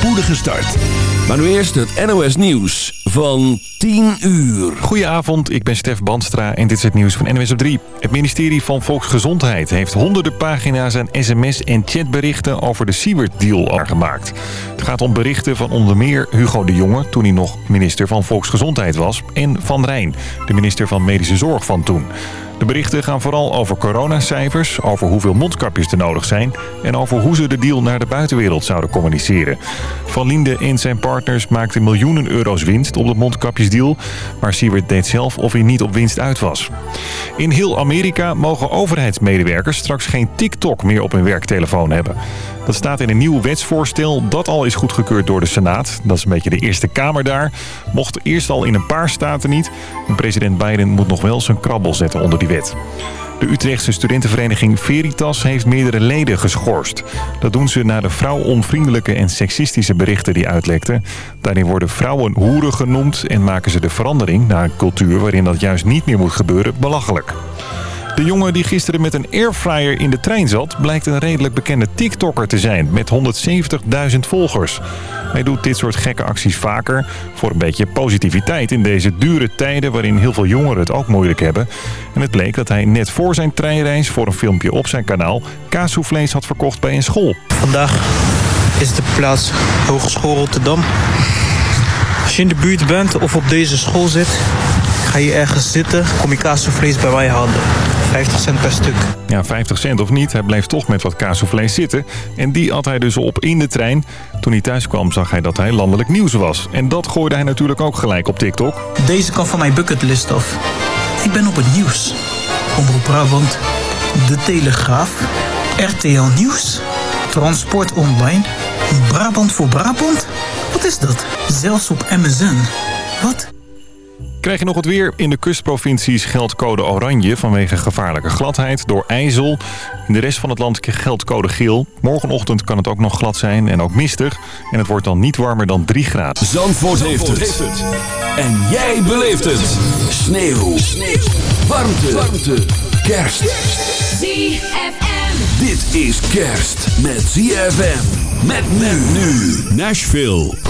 spoedige start. Maar nu eerst het NOS Nieuws van 10 uur. Goedenavond, ik ben Stef Bandstra en dit is het nieuws van NOS op 3. Het ministerie van Volksgezondheid heeft honderden pagina's aan sms- en chatberichten over de Siewert-deal aangemaakt. Het gaat om berichten van onder meer Hugo de Jonge, toen hij nog minister van Volksgezondheid was, en Van Rijn, de minister van Medische Zorg van toen. De berichten gaan vooral over coronacijfers, over hoeveel mondkapjes er nodig zijn... en over hoe ze de deal naar de buitenwereld zouden communiceren. Van Linde en zijn partners maakten miljoenen euro's winst op de mondkapjesdeal... maar Siewert deed zelf of hij niet op winst uit was. In heel Amerika mogen overheidsmedewerkers straks geen TikTok meer op hun werktelefoon hebben. Dat staat in een nieuw wetsvoorstel dat al is goedgekeurd door de Senaat. Dat is een beetje de Eerste Kamer daar. Mocht eerst al in een paar staten niet. En president Biden moet nog wel zijn krabbel zetten onder die De Utrechtse studentenvereniging Veritas heeft meerdere leden geschorst. Dat doen ze na de vrouwonvriendelijke en seksistische berichten die uitlekten. Daarin worden vrouwen hoeren genoemd en maken ze de verandering naar een cultuur waarin dat juist niet meer moet gebeuren belachelijk. De jongen die gisteren met een airfryer in de trein zat... blijkt een redelijk bekende TikToker te zijn met 170.000 volgers. Hij doet dit soort gekke acties vaker voor een beetje positiviteit... in deze dure tijden waarin heel veel jongeren het ook moeilijk hebben. En het bleek dat hij net voor zijn treinreis voor een filmpje op zijn kanaal... kaassoufflés had verkocht bij een school. Vandaag is de plaats Hogeschool Rotterdam. Als je in de buurt bent of op deze school zit... ga je ergens zitten, kom je kaassoufflés bij mij halen. 50 cent per stuk. Ja, 50 cent of niet, hij bleef toch met wat kaassoufflés zitten. En die at hij dus op in de trein. Toen hij thuis kwam zag hij dat hij landelijk nieuws was. En dat gooide hij natuurlijk ook gelijk op TikTok. Deze kan van mijn bucketlist af. Ik ben op het nieuws. Omroep Brabant, De Telegraaf, RTL Nieuws, Transport Online, Brabant voor Brabant? Wat is dat? Zelfs op MSN. Wat? Krijg je nog het weer? In de kustprovincies geldt code oranje vanwege gevaarlijke gladheid door ijzel. In de rest van het land geldt code geel. Morgenochtend kan het ook nog glad zijn en ook mistig. En het wordt dan niet warmer dan 3 graden. Zandvoort, heeft, het. En jij beleeft het. Sneeuw. Sneeuw. Warmte. Warmte. Kerst. ZFM. Dit is kerst met ZFM. Met men nu. Nashville.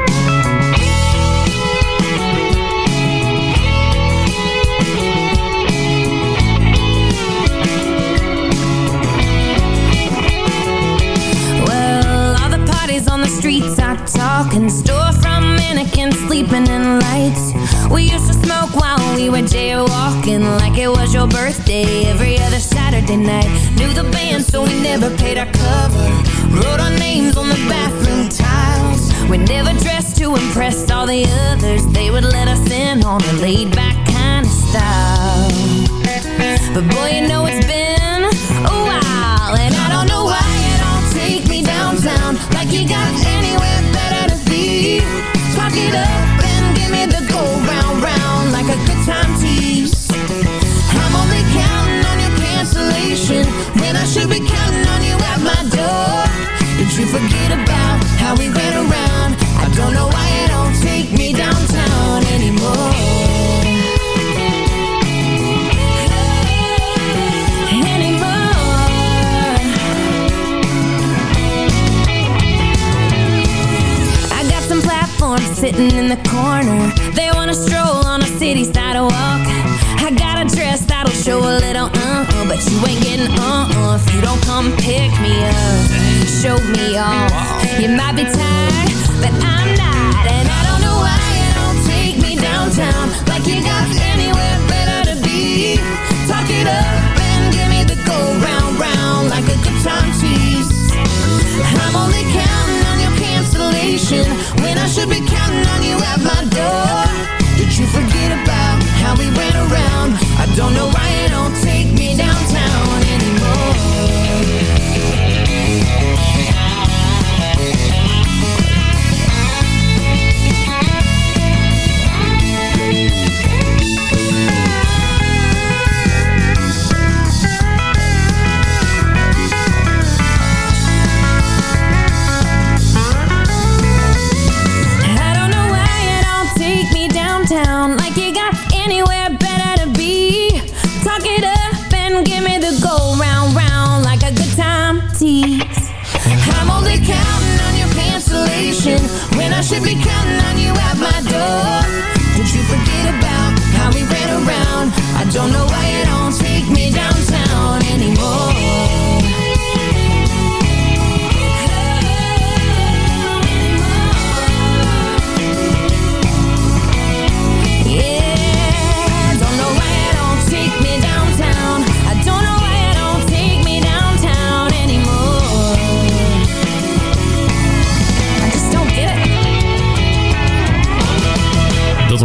Streets are talking. Storefront mannequins sleeping in lights. We used to smoke while we were jaywalking, like it was your birthday every other Saturday night. Knew the band, so we never paid our cover. Wrote our names on the bathroom tiles. We never dressed to impress all the others. They would let us in on a laid back kind of style. But boy, you know it's been like you got anywhere better to be. Talk it up and give me the go round round like a good time tease. I'm only counting on your cancellation when I should be counting on you at my door. Did you forget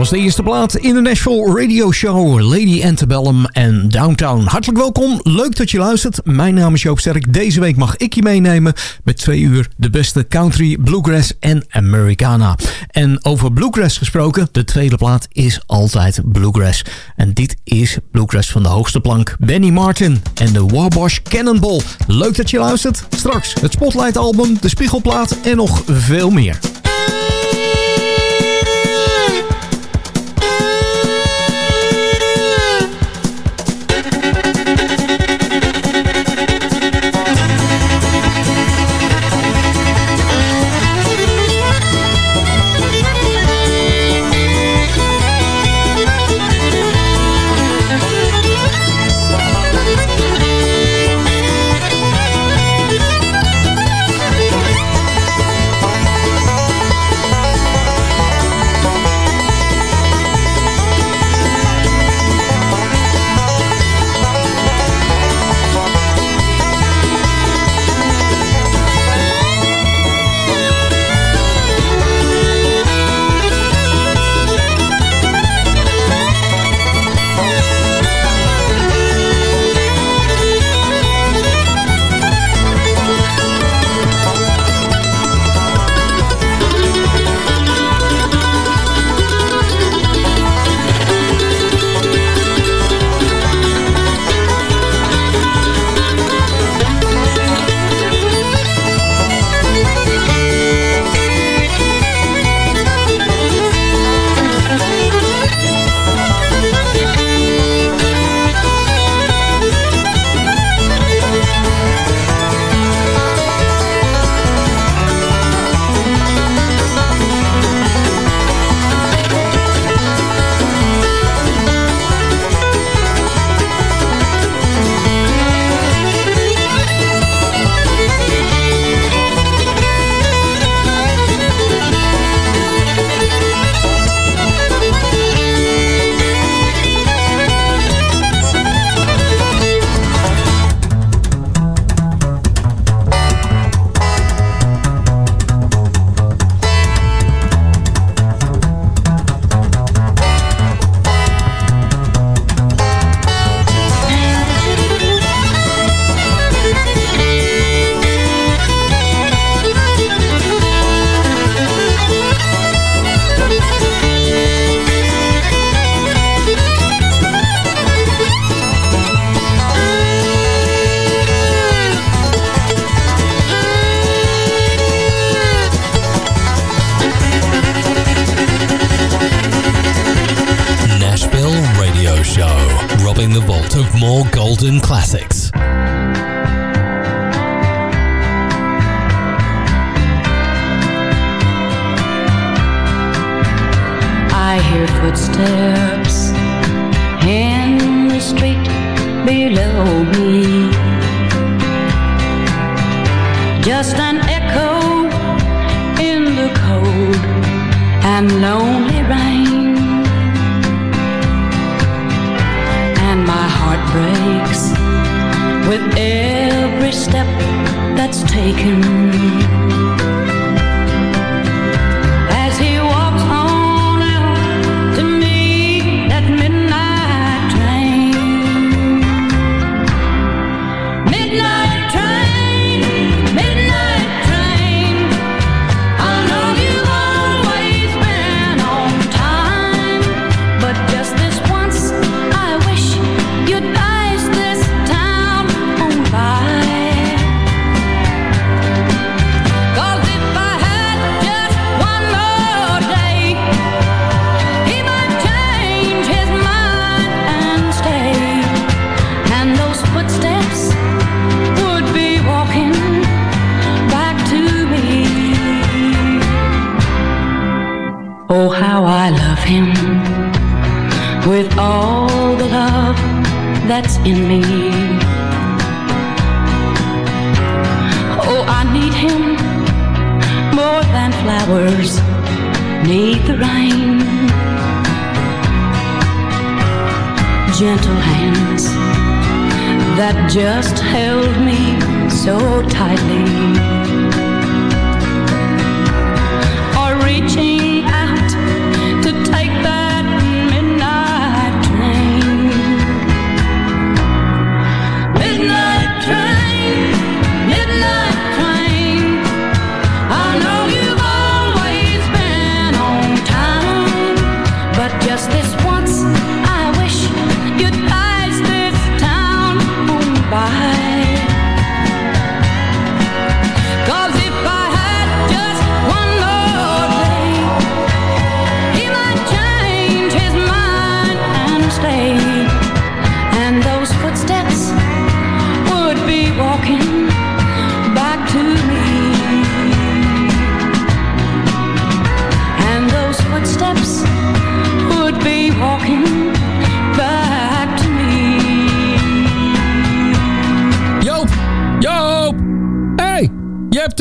de eerste plaat in de Nashville Radio Show. Lady Antebellum en Downtown. Hartelijk welkom. Leuk dat je luistert. Mijn naam is Joop Sterk. Deze week mag ik je meenemen met twee uur de beste country, bluegrass en Americana. En over bluegrass gesproken, de tweede plaat is altijd bluegrass. En dit is bluegrass van de hoogste plank. Benny Martin en de Wabash Cannonball. Leuk dat je luistert. Straks het Spotlight album, de Spiegelplaat en nog veel meer. Lonely rain. And my heart breaks with every step that's taken.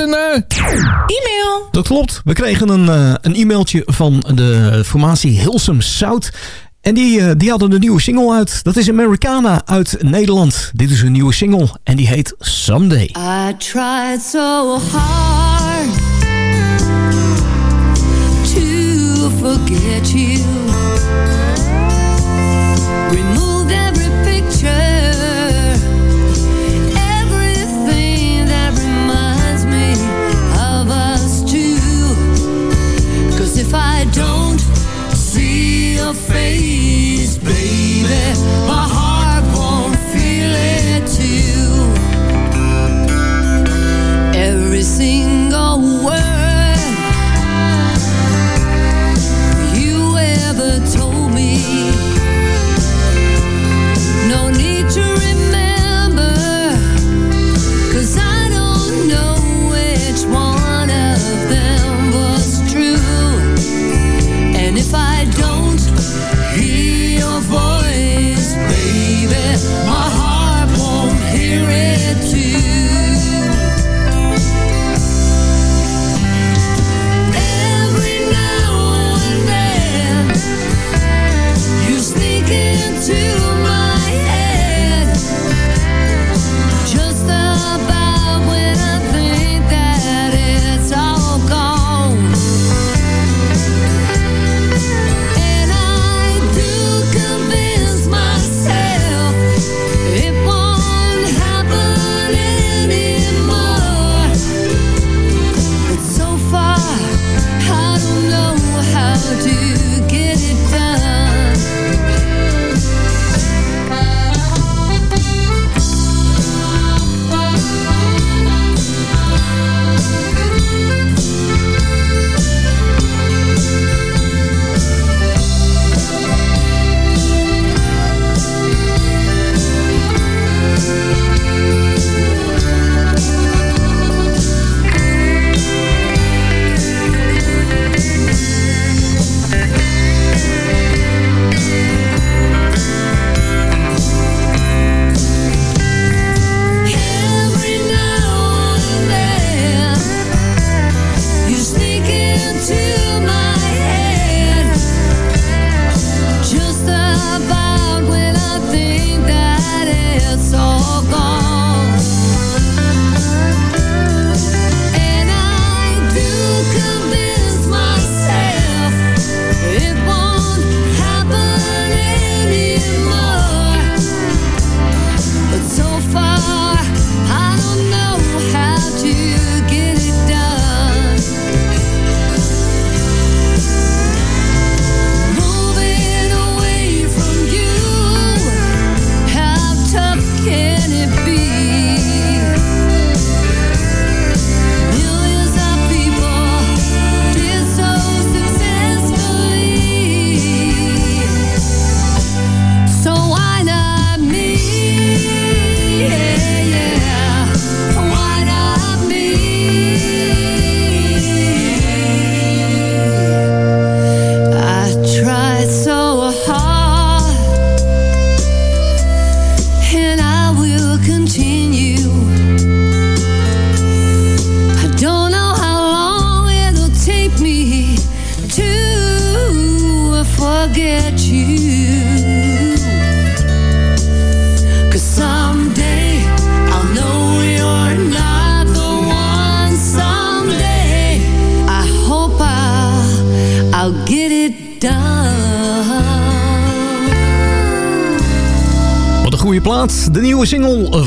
een... Eh, E-mail. Dat klopt. We kregen een, eh, een e-mailtje van de formatie Hilsum Zout. En die, eh, die hadden een nieuwe single uit. Dat is Americana uit Nederland. Dit is een nieuwe single en die heet Someday. I tried so hard to forget you.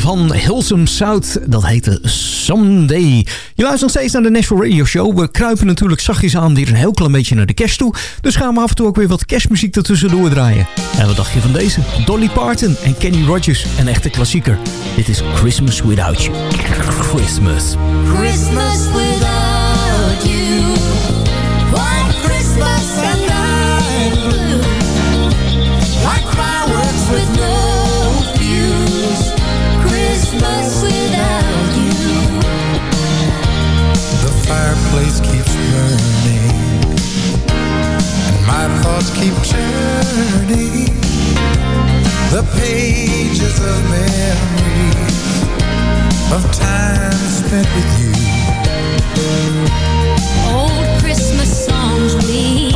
van Hilsum South. Dat heette Someday. Je luistert nog steeds naar de National Radio Show. We kruipen natuurlijk zachtjes aan hier een heel klein beetje naar de kerst toe. Dus gaan we af en toe ook weer wat kerstmuziek ertussendoor draaien. En wat dacht je van deze? Dolly Parton en Kenny Rogers. Een echte klassieker. Dit is Christmas Without You. Christmas. Christmas Without You. And my thoughts keep turning The pages of memories Of spent with you. Old Christmas songs we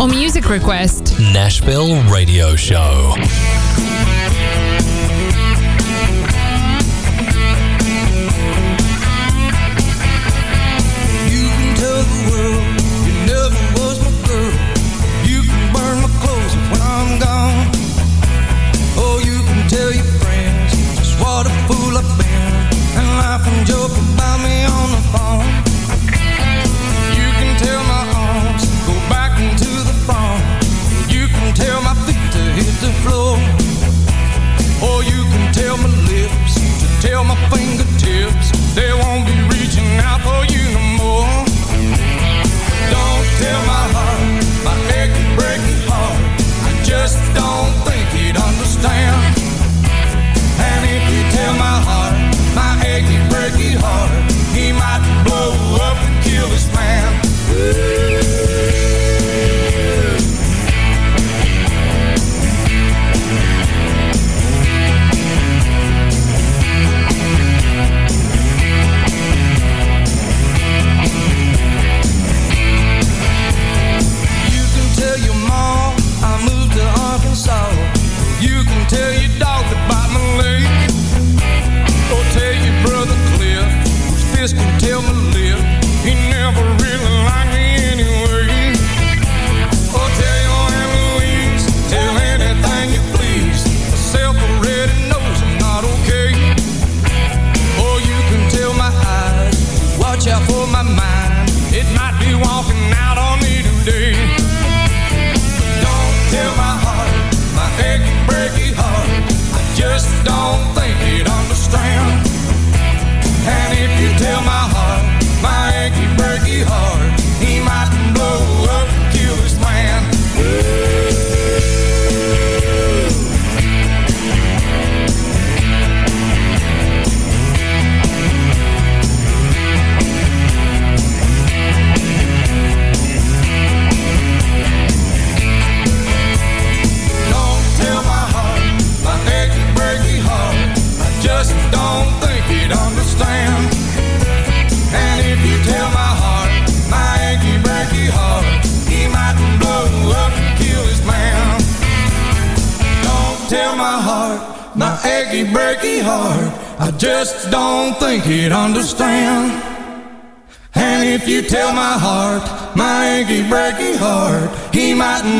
Or music request. Nashville Radio Show.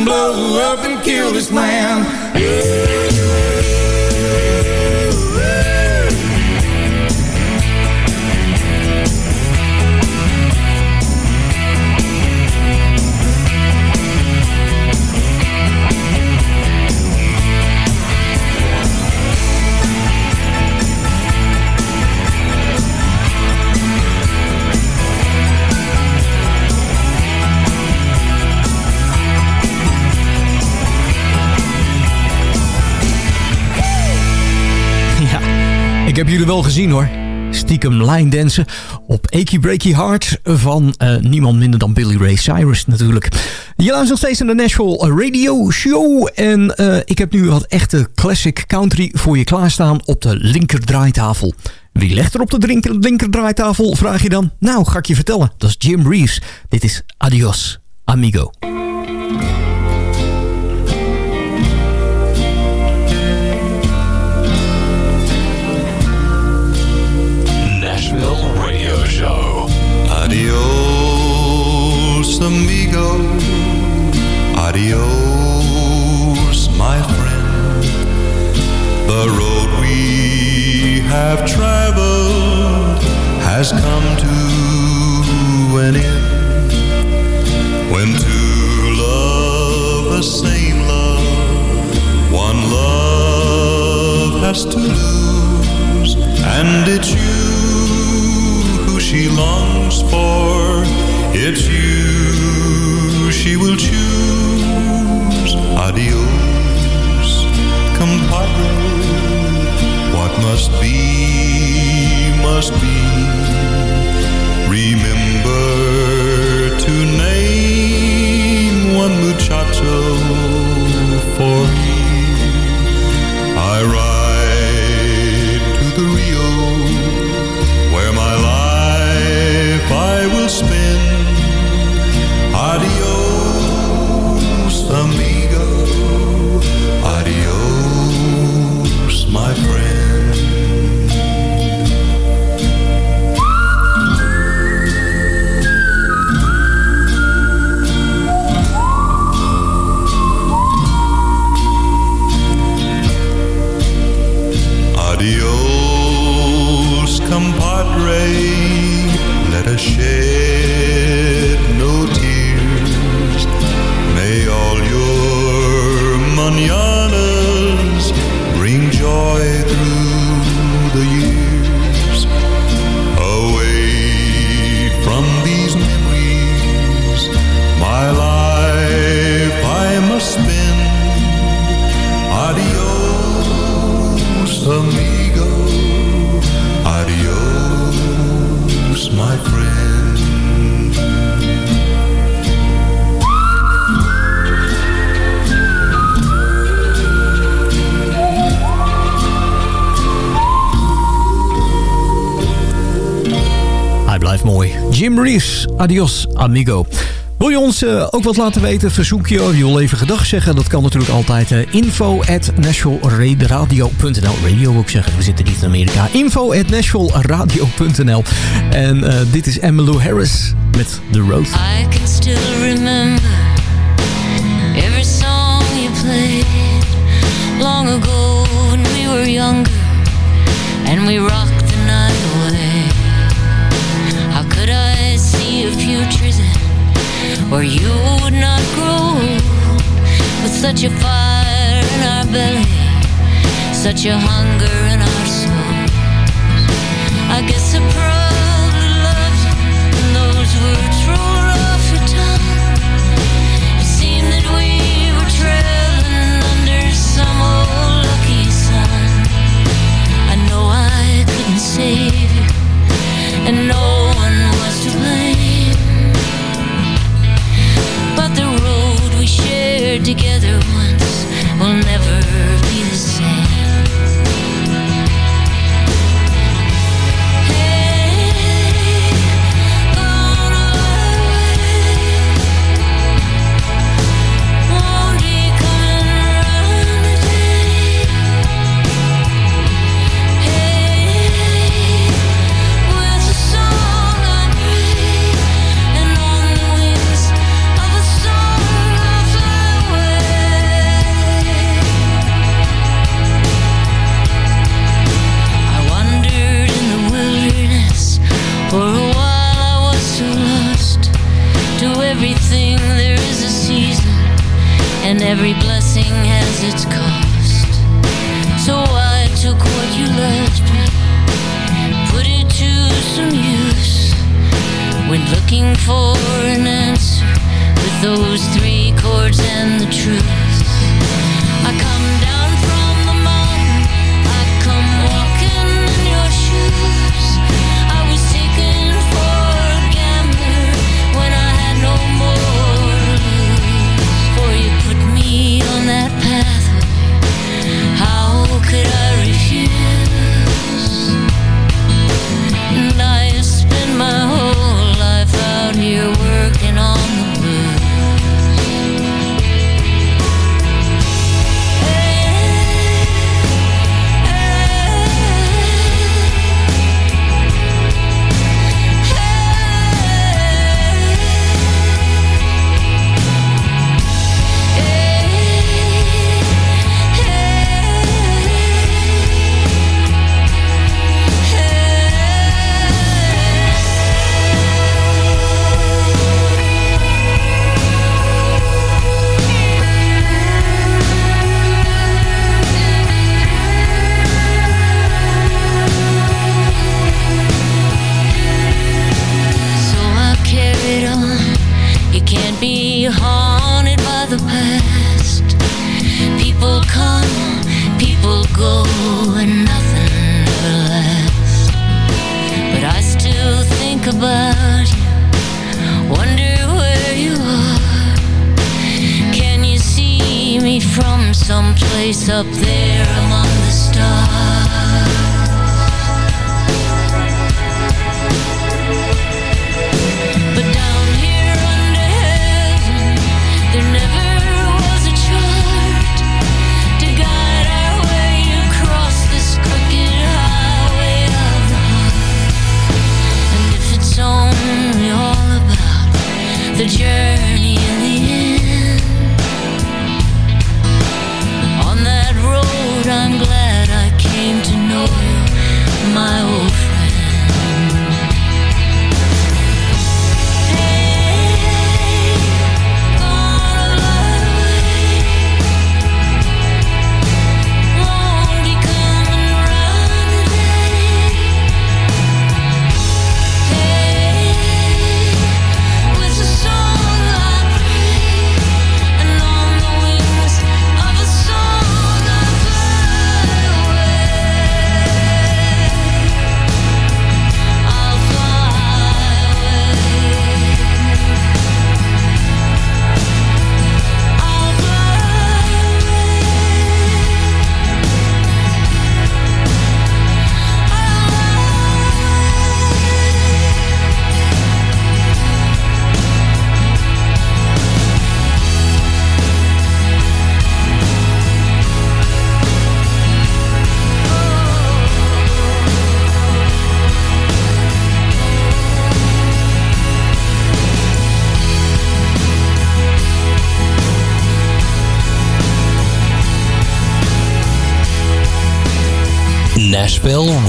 Blow up and kill this man. Ik heb jullie wel gezien hoor. Stiekem line dansen op Achy Breaky Heart van uh, niemand minder dan Billy Ray Cyrus natuurlijk. Je luistert nog steeds naar de Nashville Radio Show. En uh, ik heb nu wat echte classic country voor je klaarstaan op de linkerdraaitafel. Wie legt er op de linker, linkerdraaitafel, vraag je dan? Nou, ga ik je vertellen. Dat is Jim Reeves. Dit is Adios, Amigo. Have traveled has come to an end. When two love the same love, one love has to lose, and it's you who she longs for. It's you she will choose. Adios, compadre. Must be, must be. Adios amigo. Wil je ons uh, ook wat laten weten? Verzoek je, je wil even gedag zeggen. Dat kan natuurlijk altijd. Uh, info at nationalradio.nl Radio ook zeggen. We zitten niet in Amerika. Info at nationalradio.nl En uh, dit is Emmylou Harris met The Road. I can still remember Every song you played Long ago when we were younger And we rocked Where you would not grow With such a fire in our belly Such a hunger in our souls. I guess I every blessing has its cost.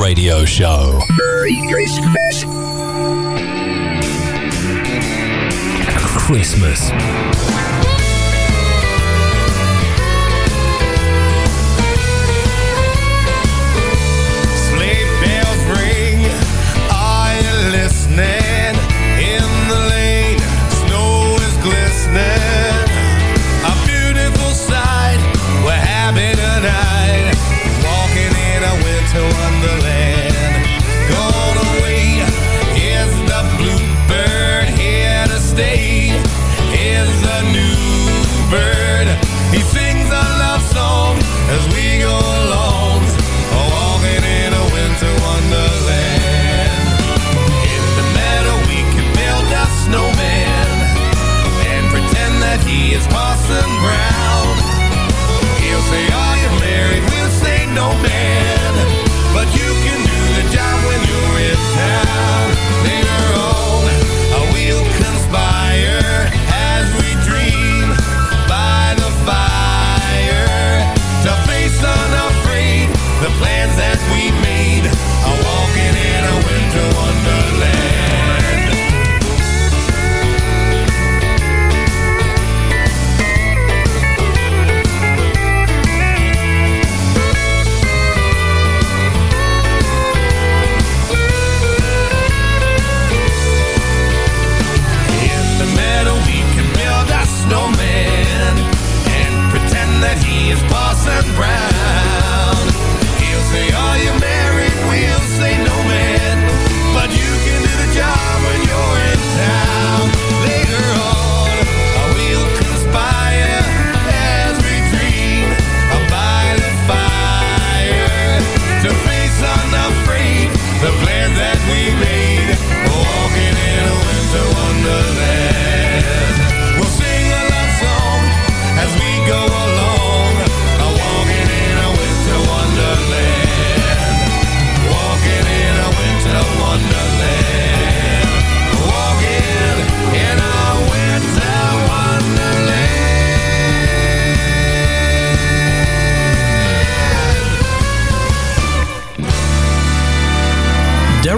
Radio Show.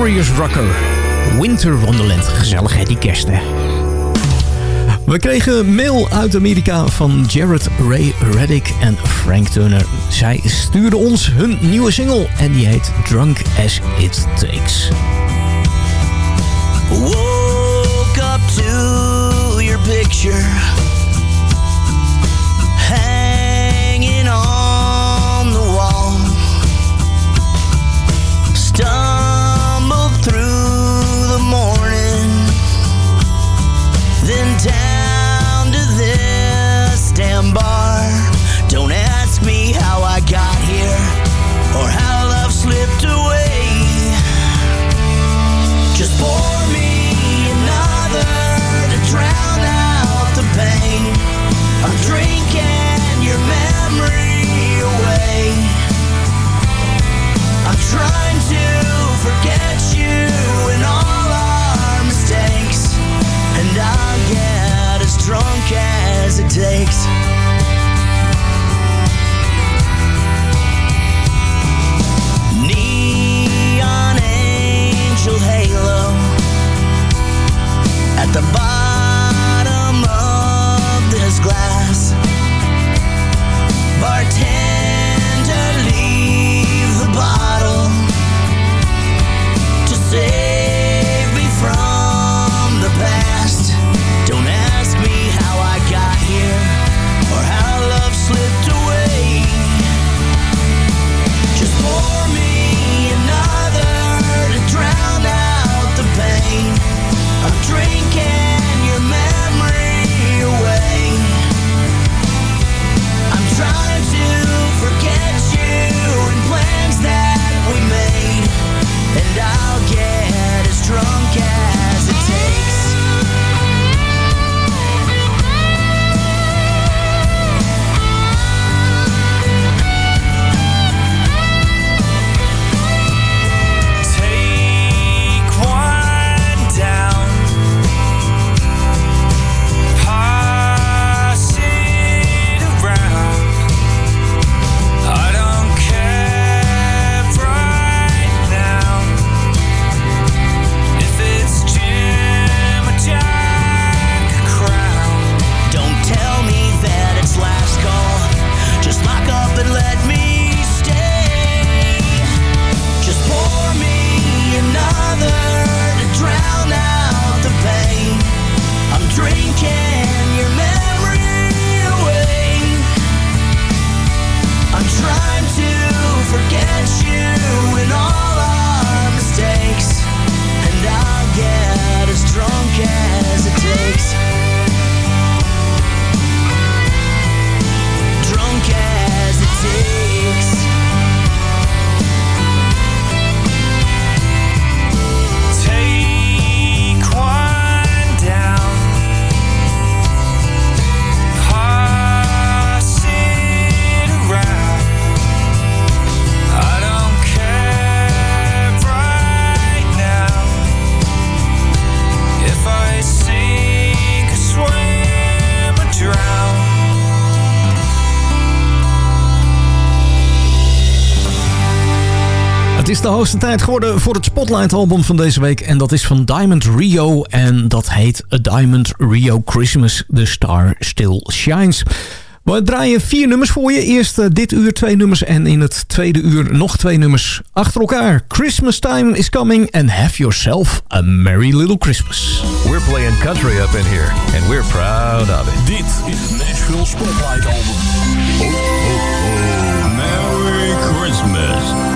Darius Rucker. Winter Wonderland. Gezellig hè, die kerst hè. We kregen mail uit Amerika van Jared Ray Reddick en Frank Turner. Zij stuurden ons hun nieuwe single en die heet Drunk As It Takes. Woke up to your picture bottom of this glass. Bartender, Het is de hoogste tijd geworden voor het Spotlight-album van deze week. En dat is van Diamond Rio. En dat heet A Diamond Rio Christmas. The Star Still Shines. We draaien vier nummers voor je. Eerst eh, dit uur twee nummers en in het tweede uur nog twee nummers achter elkaar. Christmas Time is Coming and Have Yourself a Merry Little Christmas. We're playing country up in here, and we're proud of it. Dit is het Nashville Spotlight Album. Ho, ho, ho. Merry Christmas.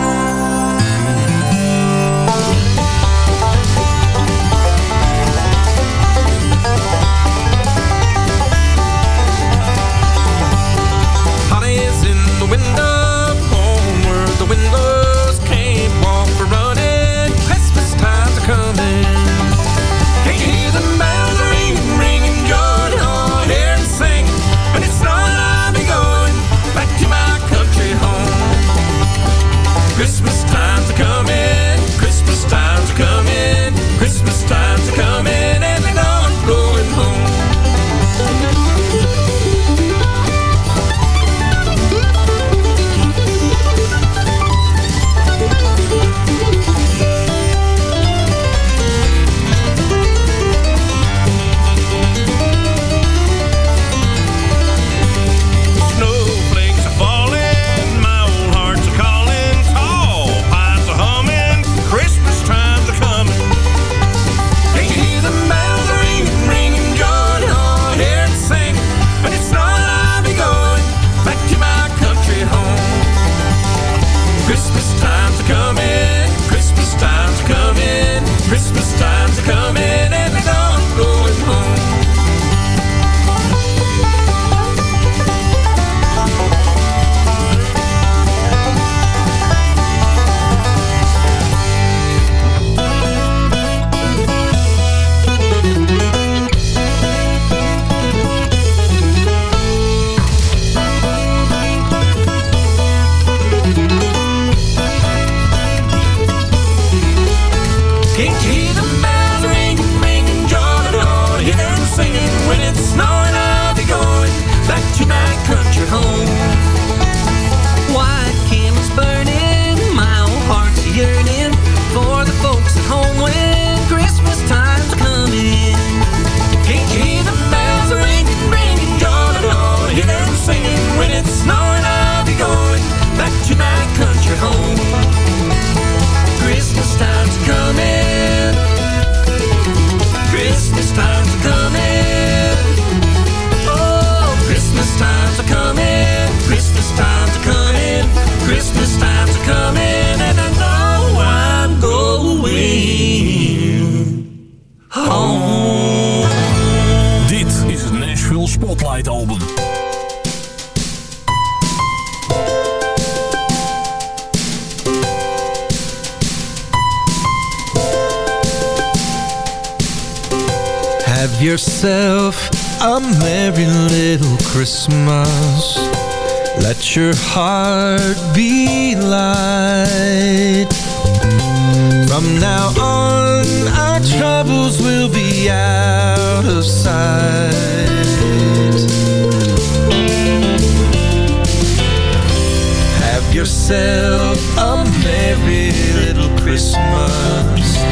yourself a merry little Christmas.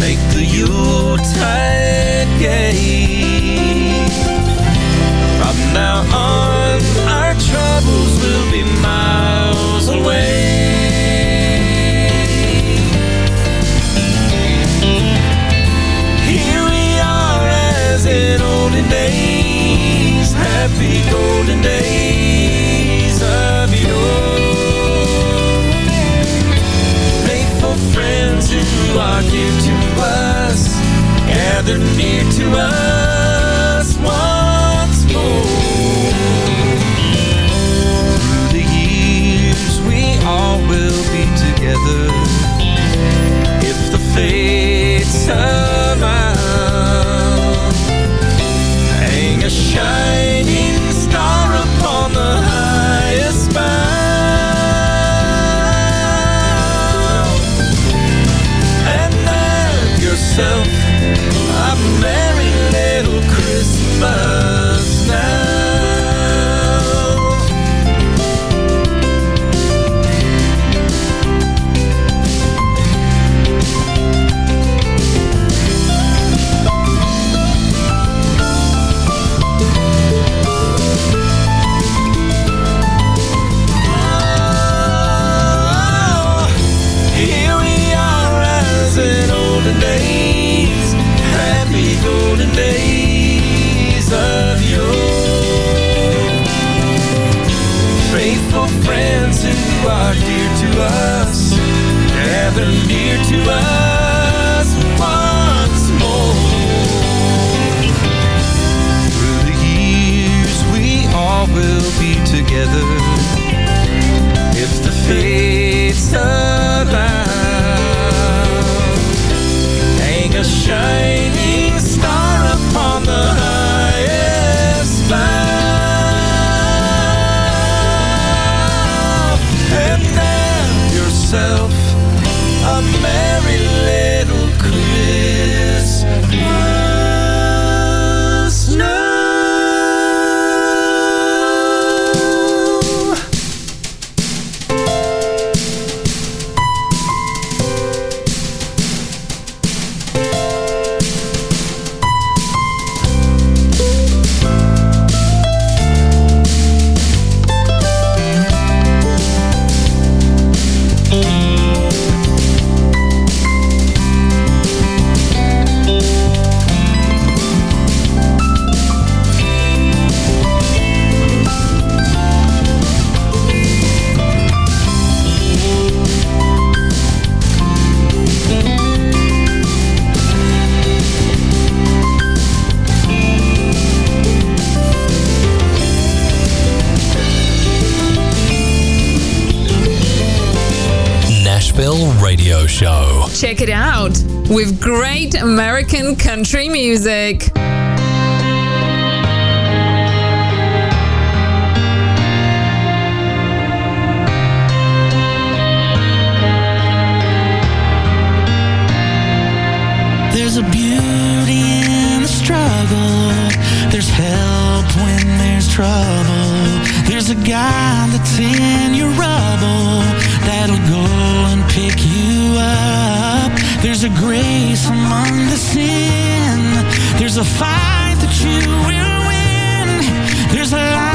Make the Yuletide gay. gathered near to us once more. The years we all will be together if the fates. Are man Near to us. with great American country music. There's a beauty in the struggle. There's help when there's trouble. There's a guy that's in your rubble that'll go and pick you there's a grace among the sin. There's a fight that you will win. There's a life.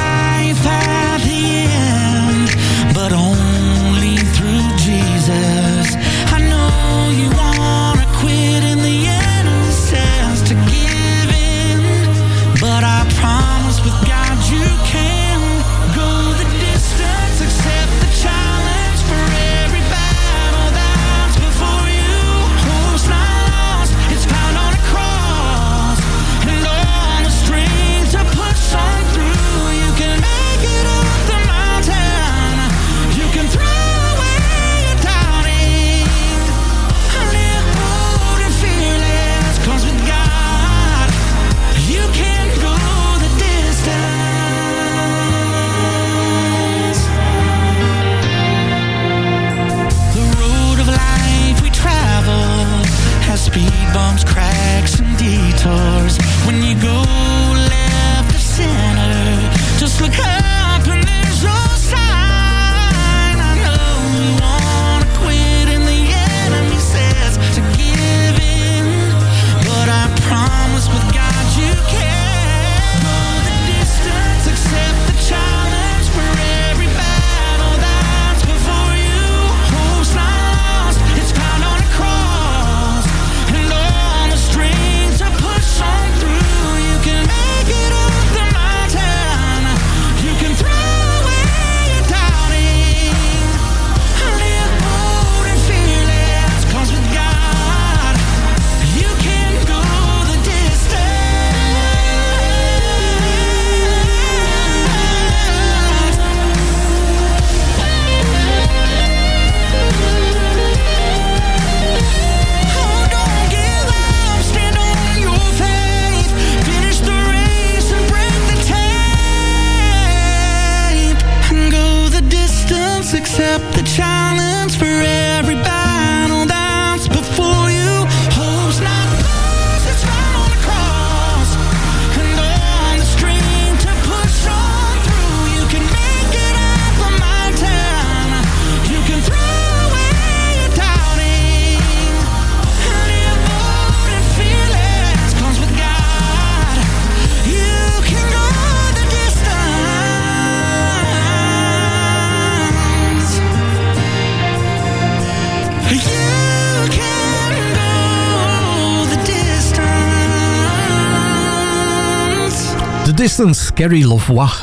Distance, Carrie.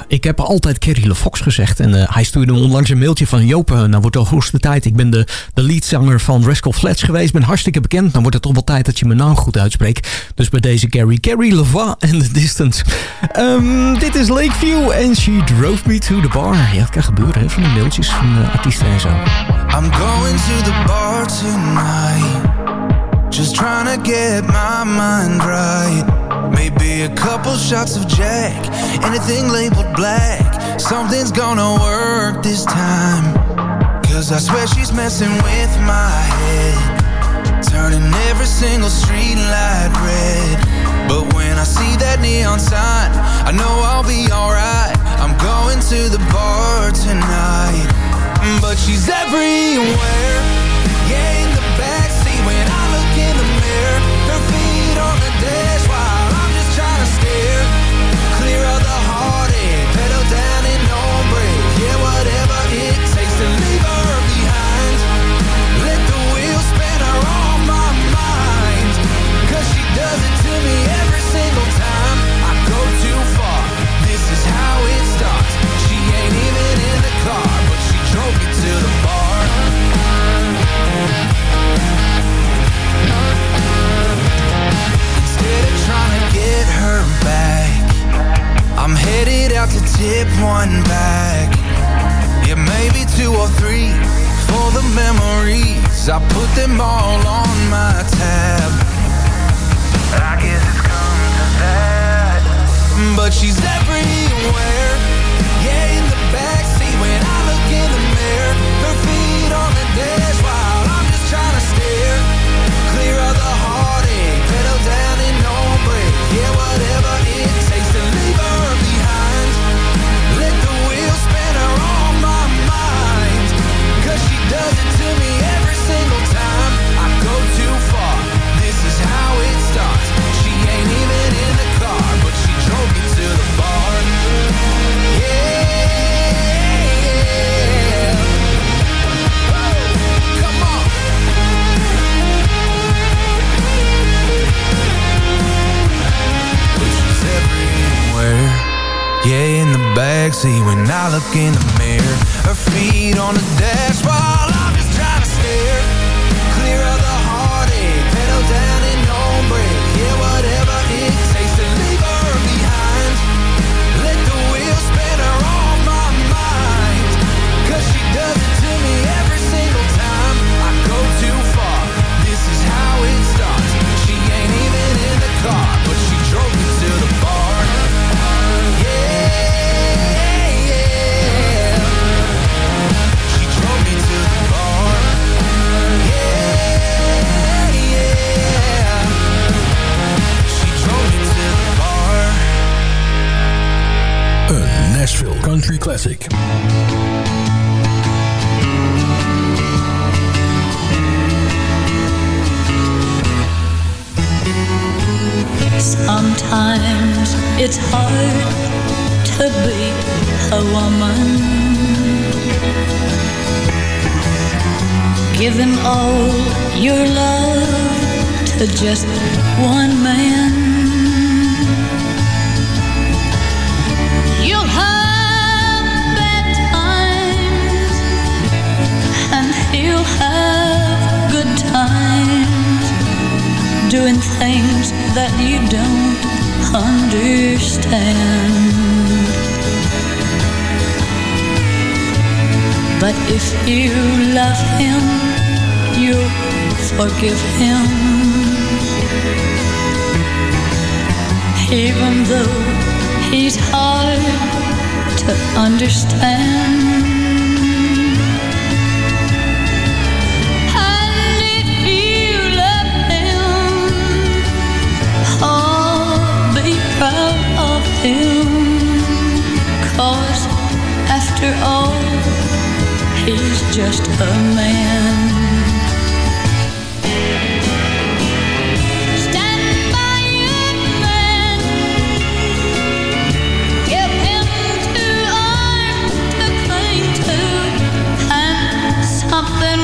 Ik heb altijd Carrie LaFox gezegd. En uh, hij stuurde onlangs een mailtje van... Joop, uh, nou wordt al de tijd. Ik ben de, de leadzanger van Rascal Flats geweest. Ben hartstikke bekend. Dan wordt het toch wel tijd dat je mijn naam goed uitspreekt. Dus bij deze Carrie. Carrie Lavoie en The Distance. Um, dit is Lakeview en She Drove Me to the Bar. Ja, het kan gebeuren van de mailtjes van uh, artiesten en zo. I'm going to the bar tonight. Just trying to get my mind right. Maybe a couple shots of Jack, anything labeled black. Something's gonna work this time. Cause I swear she's messing with my head. Turning every single street light red. But when I see that neon sign, I know I'll be alright. I'm going to the bar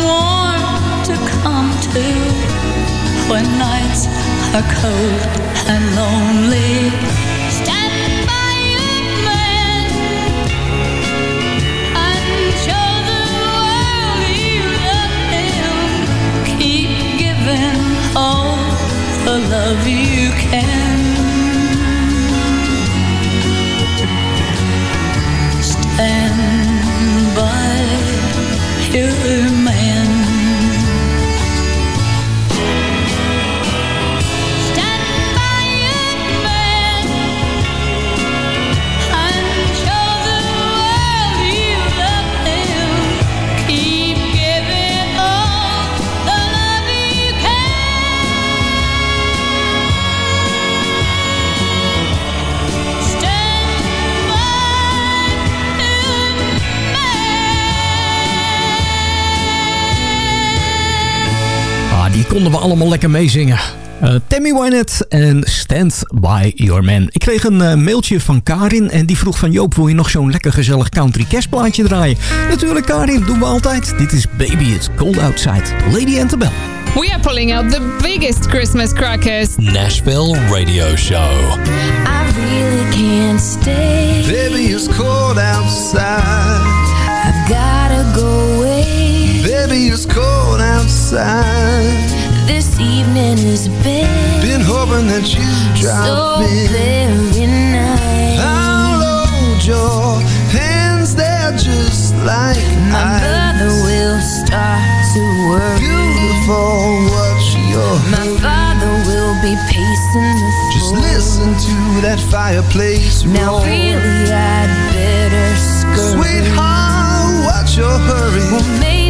warm to come to when nights are cold and lonely. you. Konden we allemaal lekker meezingen. Eh Tammy Wynette en Stand By Your Man. Ik kreeg een eh, mailtje van Karin en die vroeg van... Joop, wil je nog zo'n lekker gezellig country kerstplaatje draaien? Natuurlijk Karin, doen we altijd. Dit is Baby It's Cold Outside. Lady Antebellum. We are pulling out the biggest Christmas crackers. Nashville Radio Show. I really can't stay. Baby, it's cold outside. I've gotta go away. Baby, it's cold outside. This evening has been Been hoping that you drop so in. very nice. I'll hold your hands there just like My ice. brother will start to worry. Beautiful, what's your My father will be pacing the floor. Just listen to that fireplace Now roar. really I'd better scurry. Sweetheart, what's your hurry? Well,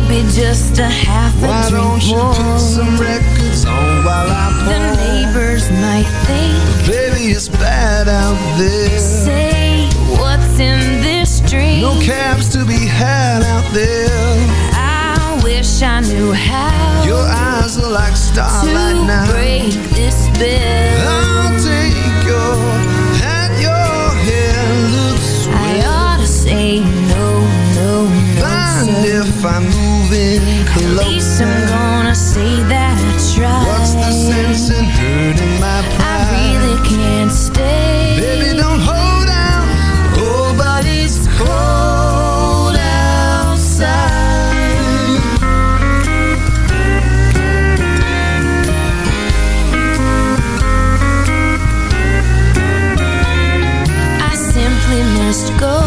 maybe just a half a Why drink don't you more. put some records on while I pour? The neighbors might think, Baby, it's bad out there. say, what's in this drink? No cabs to be had out there. I wish I knew how Your eyes are like starlight to now. break this spell. I'll take your hat, your hair looks I swell. ought to say no, no, no, sir. if I'm moving At least I'm gonna say that I tried. What's the sense in hurting my pride? I really can't stay. Baby, don't hold out. Oh, but it's cold outside. I simply must go.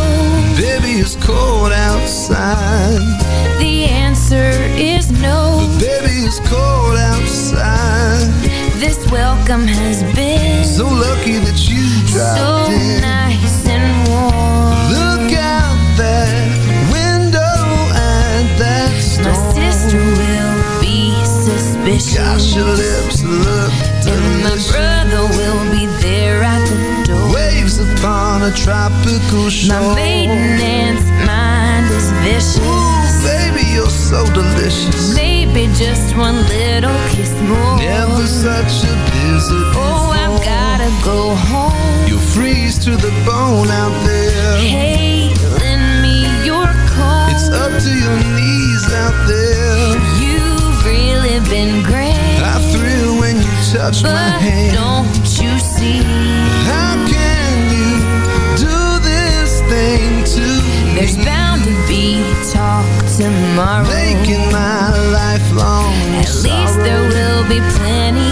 Baby, it's cold outside. Welcome has been So lucky that you so dropped in. nice and warm. Look out that window at that My sister will be suspicious. Gosh, your lips look delicious. and my brother will be there at the door. Waves upon a tropical shore. My maiden aunt's mind is vicious. Ooh, baby, you're so delicious. Maybe just one little kiss more. Never such a visit Oh, I've gotta go home. You'll freeze to the bone out there. Hey, lend me your coat. It's up to your knees out there. You've really been great. I thrill when you touch my But hand. don't you see? How can you do this thing to There's me? bound to be talk tomorrow. Making my lifelong At least there will be plenty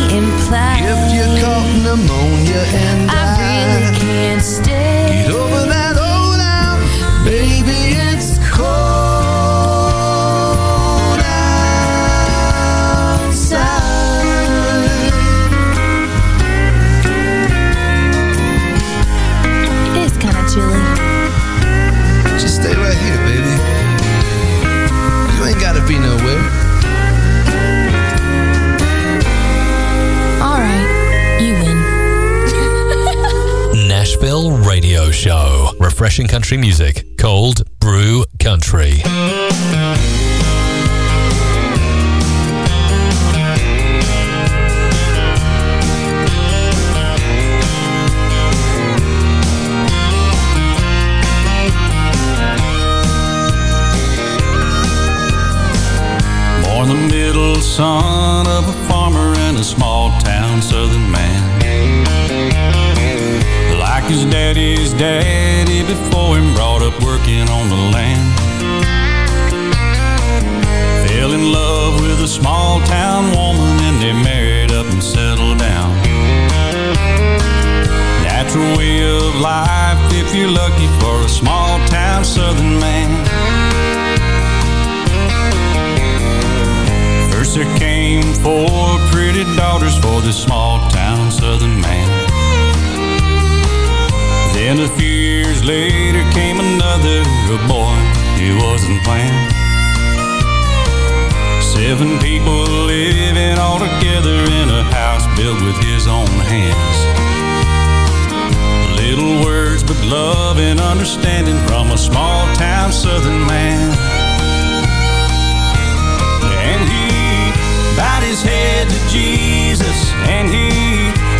If you caught pneumonia and I really can't stay. Refreshing country music. Cold Brew Country. Born life if you're lucky for a small town southern man. First there came four pretty daughters for this small town southern man. Then a few years later came another boy, he wasn't planned. Seven people living all together in a house built with his own hands. Little words, but love and understanding from a small town southern man. And he bowed his head to Jesus, and he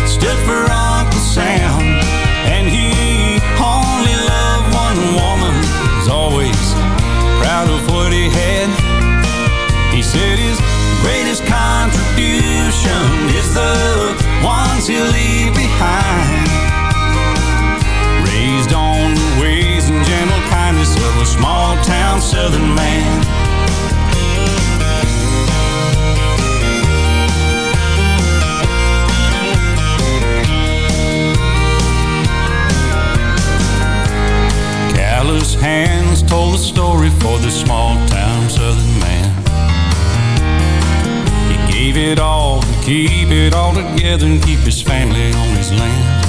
stood for Uncle Sam. And he only loved one woman, was always proud of what he had. He said his greatest contribution is the ones he'll leave behind. Hands told the story for this small town southern man. He gave it all to keep it all together and keep his family on his land.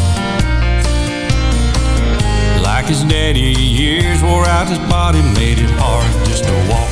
Like his daddy, years wore out his body, made it hard just to walk.